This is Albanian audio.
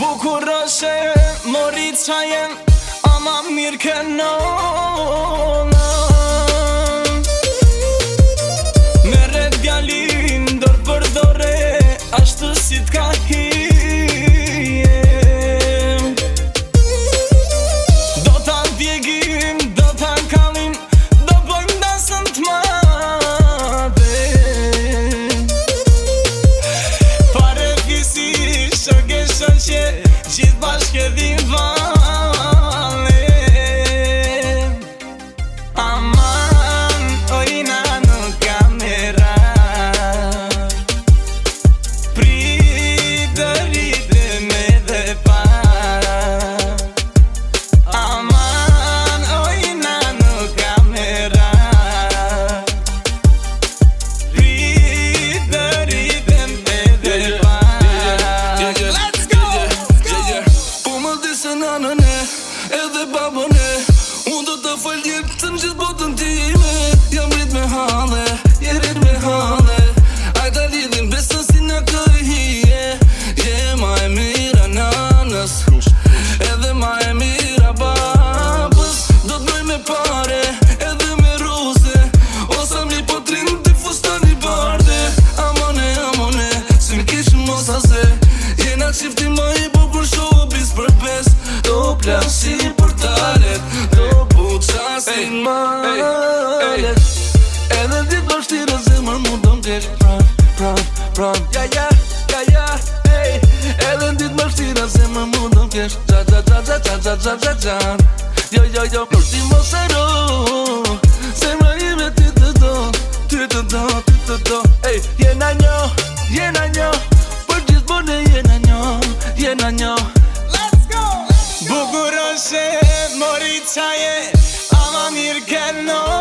Bukur është e mori qajen Ama mirë kënon vais que diz Everybody plasim për talet Do putë si malet Edhe ditë për shtire zemër mu do mdesh Pran, pran, pran Ja, ja, ja, ja, ja Edhe ditë për do mdesh Gja, gja, gja, gja, gja, gja, gja, gja, Jo, jo, jo, për ti mos e Se më ime ti të do Ti të do, ti të do, ti të do. Polizei, aber wir kennen uns.